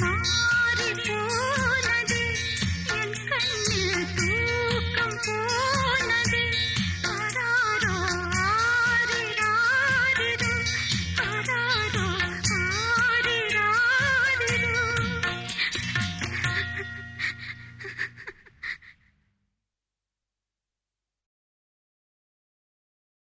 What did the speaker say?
हमारी डोर